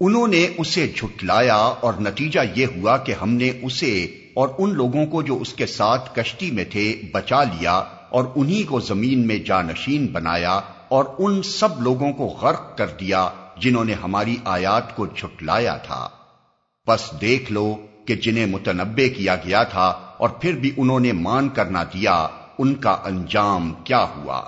انہوں نے اسے جھٹلایا اور نتیجہ یہ ہوا کہ ہم نے اسے اور ان لوگوں کو جو اس کے ساتھ کشتی میں تھے بچا لیا اور انہی کو زمین میں جانشین بنایا اور ان سب لوگوں کو غرق کر دیا جنہوں نے ہماری آیات کو جھٹلایا تھا۔ بس دیکھ لو کہ جنہیں متنبع کیا گیا تھا اور پھر بھی انہوں نے مان کرنا دیا ان کا انجام کیا ہوا۔